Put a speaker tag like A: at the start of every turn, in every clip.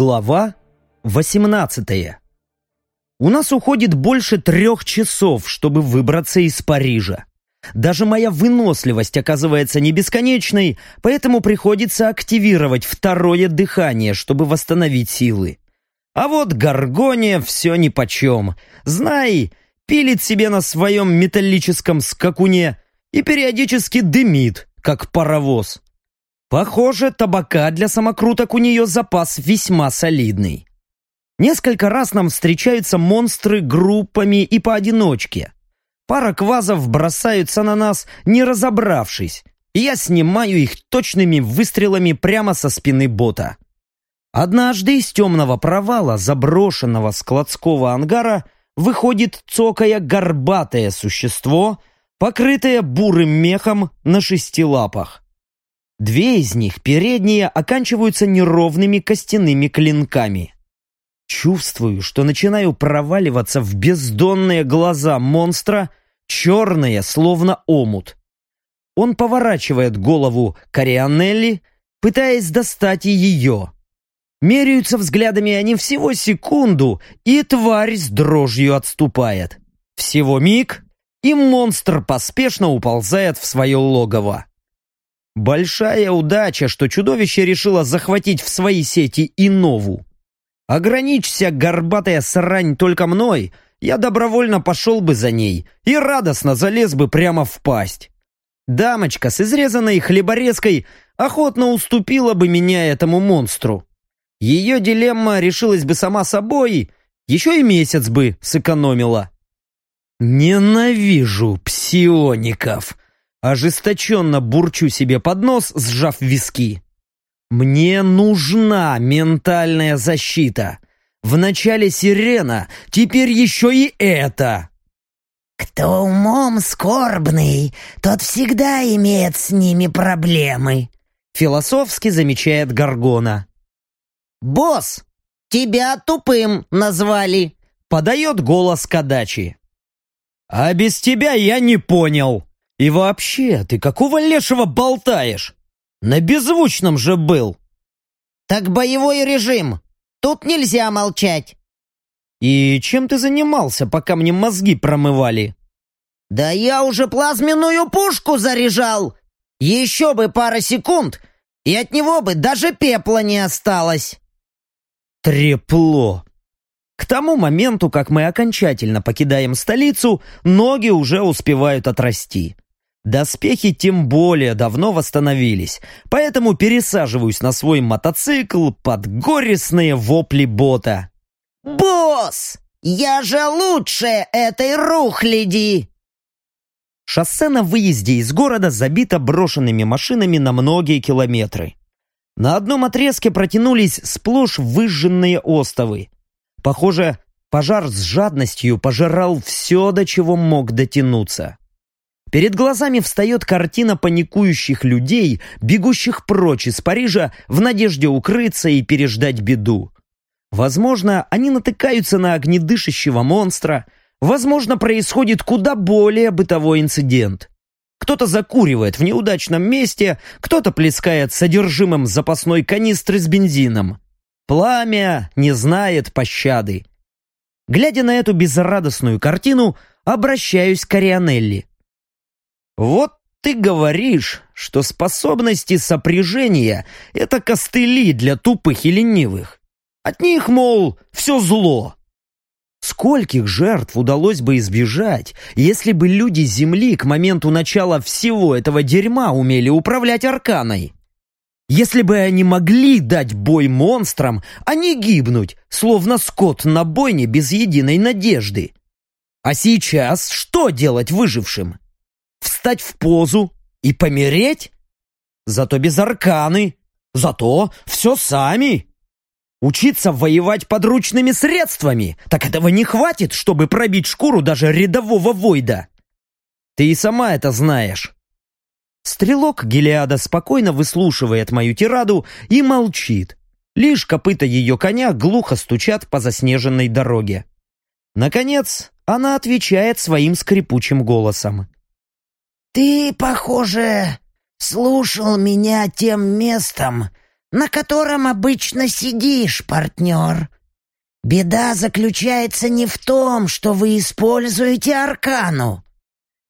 A: Глава 18 У нас уходит больше трех часов, чтобы выбраться из Парижа. Даже моя выносливость оказывается не бесконечной, поэтому приходится активировать второе дыхание, чтобы восстановить силы. А вот Гаргония все нипочем. Знай, пилит себе на своем металлическом скакуне и периодически дымит, как паровоз. Похоже, табака для самокруток у нее запас весьма солидный. Несколько раз нам встречаются монстры группами и поодиночке. Пара квазов бросаются на нас, не разобравшись, и я снимаю их точными выстрелами прямо со спины бота. Однажды из темного провала заброшенного складского ангара выходит цокая горбатое существо, покрытое бурым мехом на шести лапах. Две из них, передние, оканчиваются неровными костяными клинками. Чувствую, что начинаю проваливаться в бездонные глаза монстра, черные, словно омут. Он поворачивает голову Корианелли, пытаясь достать и ее. Меряются взглядами они всего секунду, и тварь с дрожью отступает. Всего миг, и монстр поспешно уползает в свое логово. Большая удача, что чудовище решило захватить в свои сети и нову. Ограничься, горбатая срань, только мной, я добровольно пошел бы за ней и радостно залез бы прямо в пасть. Дамочка с изрезанной хлеборезкой охотно уступила бы меня этому монстру. Ее дилемма решилась бы сама собой, еще и месяц бы сэкономила. Ненавижу псиоников. Ожесточенно бурчу себе под нос, сжав виски. Мне нужна ментальная защита. Вначале сирена, теперь еще и это.
B: Кто умом скорбный, тот всегда имеет с ними проблемы.
A: Философски замечает Гаргона.
B: «Босс, тебя тупым назвали!»
A: Подает голос Кадачи. «А без тебя я не понял!» И вообще, ты какого лешего болтаешь? На беззвучном же был.
B: Так боевой режим. Тут нельзя молчать.
A: И чем ты занимался, пока мне мозги промывали?
B: Да я уже плазменную пушку заряжал. Еще бы пара секунд, и от него бы даже пепла не осталось.
A: Трепло. К тому моменту, как мы окончательно покидаем столицу, ноги уже успевают отрасти. Доспехи тем более давно восстановились, поэтому пересаживаюсь на свой мотоцикл под горестные вопли бота.
B: «Босс, я же лучше этой рухляди!»
A: Шоссе на выезде из города забито брошенными машинами на многие километры. На одном отрезке протянулись сплошь выжженные остовы. Похоже, пожар с жадностью пожирал все, до чего мог дотянуться. Перед глазами встает картина паникующих людей, бегущих прочь из Парижа в надежде укрыться и переждать беду. Возможно, они натыкаются на огнедышащего монстра, возможно, происходит куда более бытовой инцидент. Кто-то закуривает в неудачном месте, кто-то плескает содержимым запасной канистры с бензином. Пламя не знает пощады. Глядя на эту безрадостную картину, обращаюсь к Арианелли. Вот ты говоришь, что способности сопряжения — это костыли для тупых и ленивых. От них, мол, все зло. Скольких жертв удалось бы избежать, если бы люди Земли к моменту начала всего этого дерьма умели управлять арканой? Если бы они могли дать бой монстрам, а не гибнуть, словно скот на бойне без единой надежды. А сейчас что делать выжившим? Встать в позу и помереть? Зато без арканы, зато все сами. Учиться воевать подручными средствами, так этого не хватит, чтобы пробить шкуру даже рядового войда. Ты и сама это знаешь. Стрелок Гелиада спокойно выслушивает мою тираду и молчит. Лишь копыта ее коня глухо стучат по заснеженной дороге. Наконец, она отвечает своим скрипучим голосом.
B: «Ты, похоже, слушал меня тем местом, на котором обычно сидишь, партнер. Беда заключается не в том, что вы используете аркану.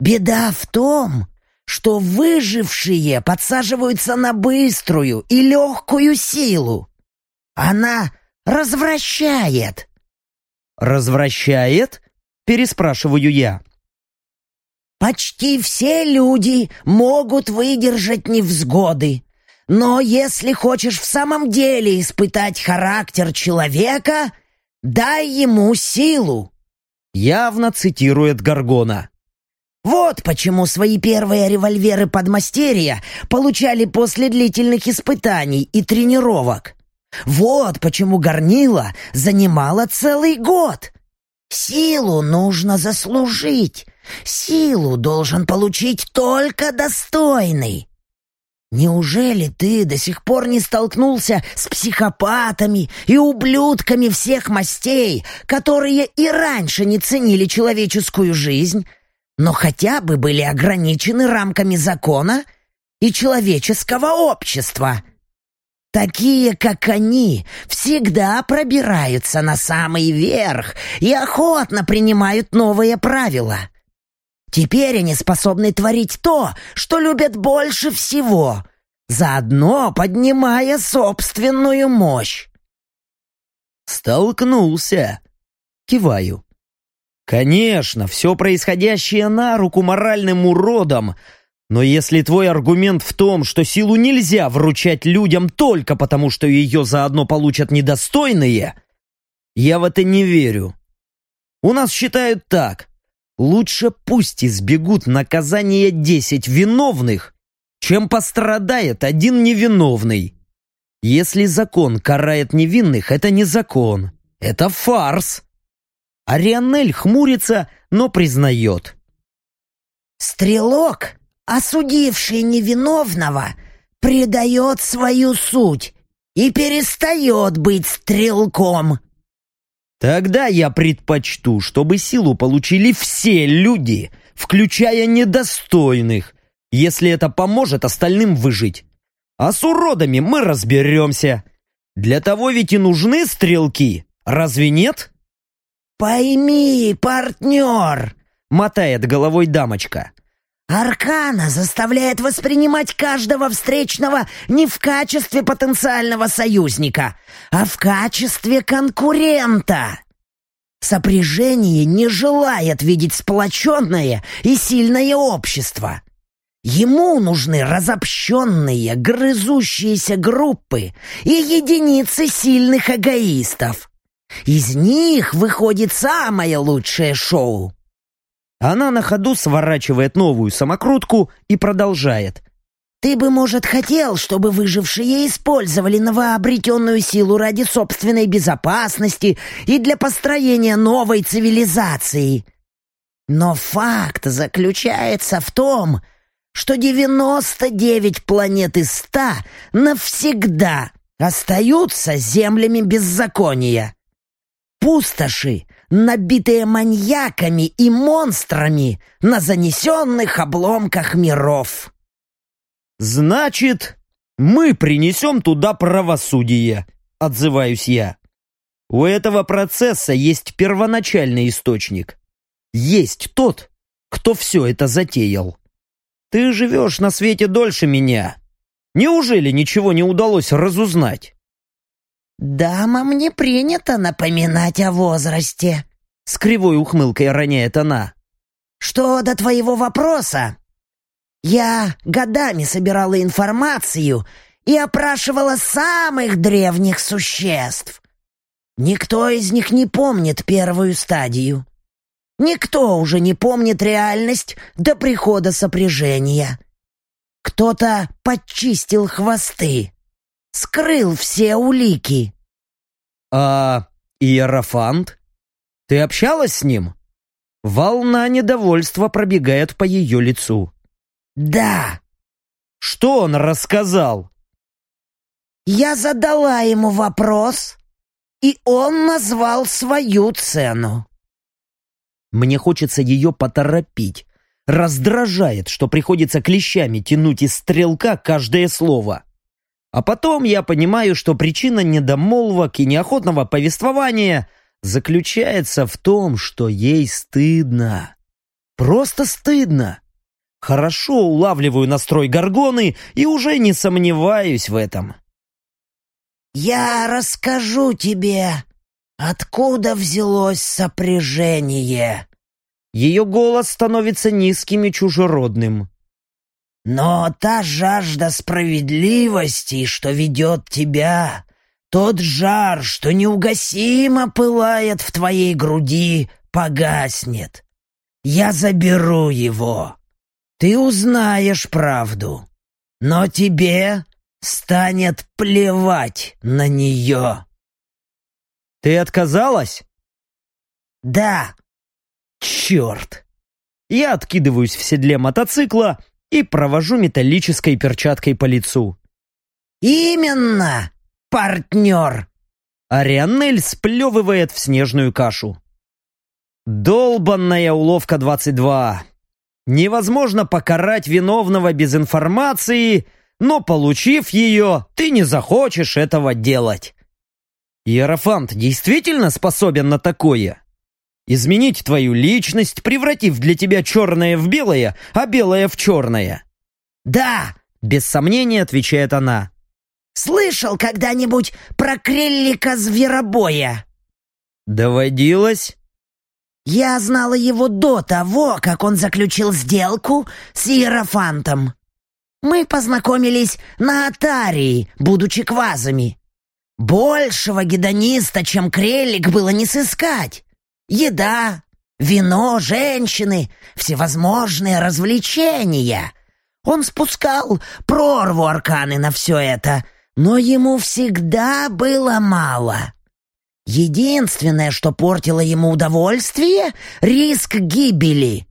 B: Беда в том, что выжившие подсаживаются на быструю и легкую силу. Она развращает.
A: «Развращает?» — переспрашиваю я.
B: Почти все люди могут выдержать невзгоды. Но если хочешь в самом деле испытать характер человека, дай ему силу.
A: Явно цитирует Гаргона.
B: Вот почему свои первые револьверы подмастерья получали после длительных испытаний и тренировок. Вот почему горнила занимала целый год. Силу нужно заслужить. Силу должен получить только достойный. Неужели ты до сих пор не столкнулся с психопатами и ублюдками всех мастей, которые и раньше не ценили человеческую жизнь, но хотя бы были ограничены рамками закона и человеческого общества? Такие, как они, всегда пробираются на самый верх и охотно принимают новые правила. Теперь они способны творить то, что любят больше всего, заодно поднимая собственную мощь.
A: «Столкнулся!» Киваю. «Конечно, все происходящее на руку моральным уродам, но если твой аргумент в том, что силу нельзя вручать людям только потому, что ее заодно получат недостойные, я в это не верю. У нас считают так. Лучше пусть избегут наказания десять виновных, чем пострадает один невиновный. Если закон карает невинных, это не закон, это фарс. Арианель хмурится, но признает.
B: «Стрелок, осудивший невиновного, предает свою суть и перестает быть стрелком»,
A: Тогда я предпочту, чтобы силу получили все люди, включая недостойных, если это поможет остальным выжить. А с уродами мы разберемся. Для того ведь и нужны стрелки, разве нет?
B: «Пойми, партнер!»
A: — мотает головой дамочка.
B: «Аркана заставляет воспринимать каждого встречного не в качестве потенциального союзника, а в качестве конкурента. Сопряжение не желает видеть сплоченное и сильное общество. Ему нужны разобщенные, грызущиеся группы и единицы сильных эгоистов. Из них выходит самое лучшее шоу.
A: Она на ходу сворачивает новую самокрутку и продолжает.
B: Ты бы, может, хотел, чтобы выжившие использовали новообретенную силу ради собственной безопасности и для построения новой цивилизации. Но факт заключается в том, что 99 планет из 100 навсегда остаются землями беззакония. Пустоши, набитые маньяками и монстрами на занесенных обломках миров.
A: «Значит, мы принесем туда правосудие», — отзываюсь я. «У этого процесса есть первоначальный источник. Есть тот, кто все это затеял. Ты живешь на свете дольше меня. Неужели ничего не удалось разузнать?»
B: «Дамам не принято напоминать о возрасте», — с кривой ухмылкой роняет она. «Что до твоего вопроса, я годами собирала информацию и опрашивала самых древних существ. Никто из них не помнит первую стадию. Никто уже не помнит реальность до прихода сопряжения. Кто-то подчистил хвосты, скрыл все улики.
A: «А Иерофант? Ты общалась с ним?» Волна недовольства пробегает по ее лицу.
B: «Да».
A: «Что он рассказал?»
B: «Я задала ему вопрос, и он назвал свою цену».
A: Мне хочется ее поторопить. Раздражает, что приходится клещами тянуть из стрелка каждое слово. А потом я понимаю, что причина недомолвок и неохотного повествования заключается в том, что ей стыдно. Просто стыдно. Хорошо улавливаю настрой Горгоны и уже не сомневаюсь в этом.
B: «Я расскажу тебе, откуда взялось сопряжение».
A: Ее голос становится низким и чужеродным.
B: Но та жажда справедливости, что ведет тебя, тот жар, что неугасимо пылает в твоей груди, погаснет. Я заберу его. Ты узнаешь правду, но тебе станет плевать на нее.
A: Ты отказалась?
B: Да.
A: Черт. Я откидываюсь в седле мотоцикла и провожу металлической перчаткой по лицу.
B: «Именно, партнер!»
A: Арианель сплевывает в снежную кашу. «Долбанная уловка 22. Невозможно покарать виновного без информации, но, получив ее, ты не захочешь этого делать. Иерофант действительно способен на такое?» Изменить твою личность, превратив для тебя черное в белое, а белое в черное.
B: Да,
A: без сомнения отвечает она.
B: Слышал когда-нибудь про креллика зверобоя?
A: Доводилось?
B: Я знала его до того, как он заключил сделку с Иерофантом. Мы познакомились на Атарии, будучи квазами. Большего гедониста, чем крелик, было не сыскать. Еда, вино, женщины, всевозможные развлечения. Он спускал прорву арканы на все это, но ему всегда было мало. Единственное, что портило ему удовольствие — риск гибели.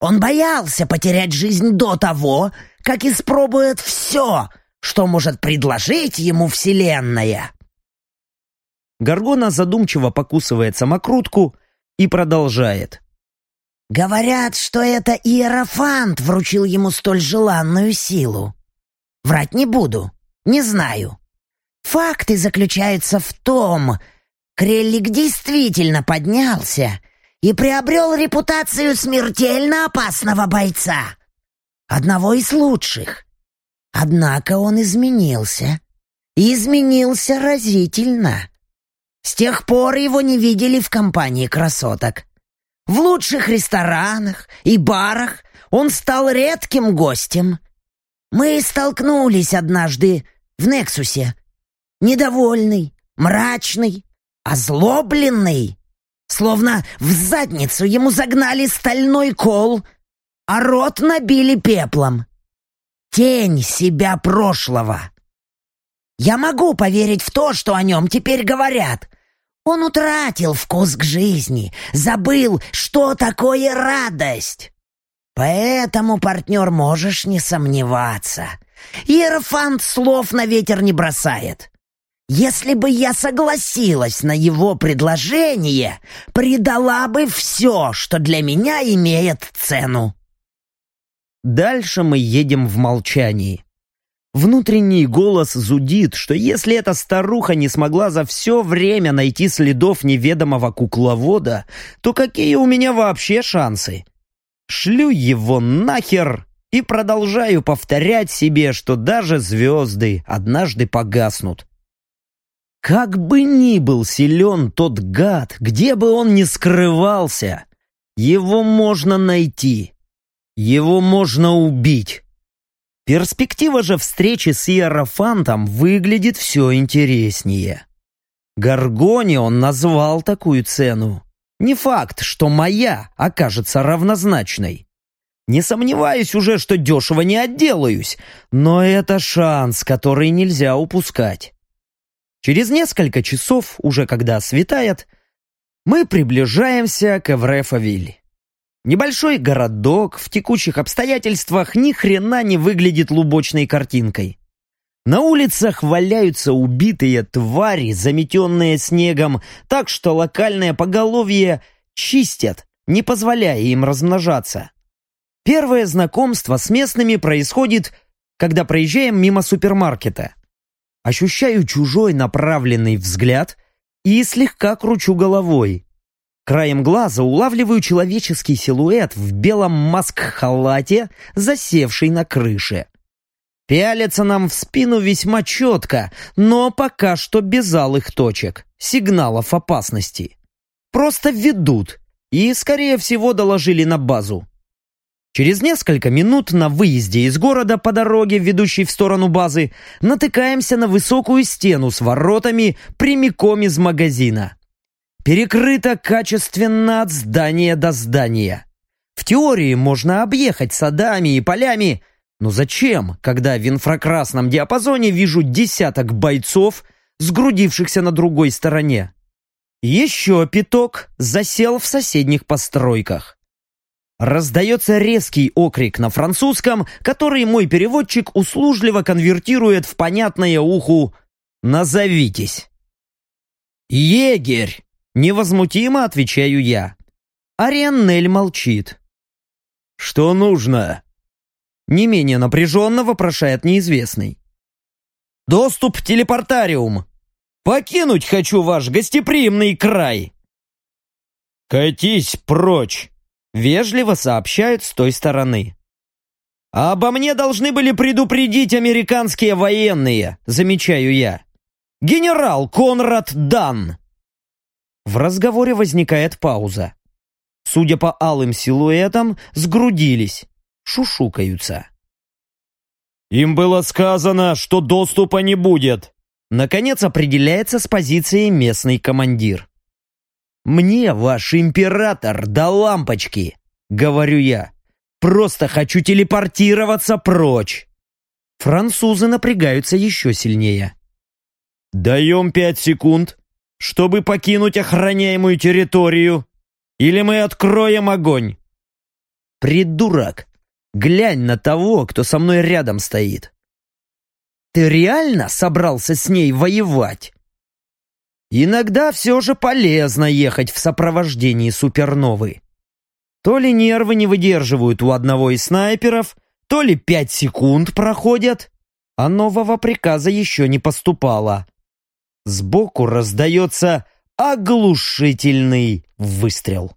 B: Он боялся потерять жизнь до того, как испробует все, что может предложить ему Вселенная.
A: Гаргона задумчиво покусывает самокрутку и продолжает.
B: «Говорят, что это Иерофант вручил ему столь желанную силу. Врать не буду, не знаю. Факты заключаются в том, Креллик действительно поднялся и приобрел репутацию смертельно опасного бойца. Одного из лучших. Однако он изменился. И изменился разительно. С тех пор его не видели в компании красоток. В лучших ресторанах и барах он стал редким гостем. Мы столкнулись однажды в Нексусе. Недовольный, мрачный, озлобленный. Словно в задницу ему загнали стальной кол, а рот набили пеплом. Тень себя прошлого. Я могу поверить в то, что о нем теперь говорят. Он утратил вкус к жизни, забыл, что такое радость. Поэтому, партнер, можешь не сомневаться. Иерофант слов на ветер не бросает. Если бы я согласилась на его предложение, предала бы все, что для меня имеет цену.
A: Дальше мы едем в молчании. Внутренний голос зудит, что если эта старуха не смогла за все время найти следов неведомого кукловода, то какие у меня вообще шансы? Шлю его нахер и продолжаю повторять себе, что даже звезды однажды погаснут. Как бы ни был силен тот гад, где бы он ни скрывался, его можно найти, его можно убить. Перспектива же встречи с Иерофантом выглядит все интереснее. Гаргоне он назвал такую цену. Не факт, что моя окажется равнозначной. Не сомневаюсь уже, что дешево не отделаюсь, но это шанс, который нельзя упускать. Через несколько часов, уже когда светает, мы приближаемся к Эврефавиль. Небольшой городок в текущих обстоятельствах ни хрена не выглядит лубочной картинкой. На улицах валяются убитые твари, заметенные снегом, так что локальное поголовье чистят, не позволяя им размножаться. Первое знакомство с местными происходит, когда проезжаем мимо супермаркета. Ощущаю чужой направленный взгляд и слегка кручу головой. Краем глаза улавливаю человеческий силуэт в белом маск-халате, засевший на крыше. Пялятся нам в спину весьма четко, но пока что без алых точек, сигналов опасности. Просто ведут и, скорее всего, доложили на базу. Через несколько минут на выезде из города по дороге, ведущей в сторону базы, натыкаемся на высокую стену с воротами прямиком из магазина. Перекрыто качественно от здания до здания. В теории можно объехать садами и полями, но зачем, когда в инфракрасном диапазоне вижу десяток бойцов, сгрудившихся на другой стороне? Еще пяток засел в соседних постройках. Раздается резкий окрик на французском, который мой переводчик услужливо конвертирует в понятное уху «Назовитесь». «Егерь!» — невозмутимо отвечаю я. Арианнель молчит. «Что нужно?» Не менее напряженно вопрошает неизвестный. «Доступ в телепортариум! Покинуть хочу ваш гостеприимный край!» «Катись прочь!» Вежливо сообщают с той стороны. «А обо мне должны были предупредить американские военные», замечаю я. «Генерал Конрад Дан». В разговоре возникает пауза. Судя по алым силуэтам, сгрудились, шушукаются. «Им было сказано, что доступа не будет», наконец определяется с позиции местный командир. «Мне ваш император до лампочки!» — говорю я. «Просто хочу телепортироваться прочь!» Французы напрягаются еще сильнее. «Даем пять секунд, чтобы покинуть охраняемую территорию, или мы откроем огонь!» «Придурок! Глянь на того, кто со мной рядом стоит!» «Ты реально собрался с ней воевать?» Иногда все же полезно ехать в сопровождении суперновы. То ли нервы не выдерживают у одного из снайперов, то ли пять секунд проходят, а нового приказа еще не поступало. Сбоку раздается оглушительный выстрел.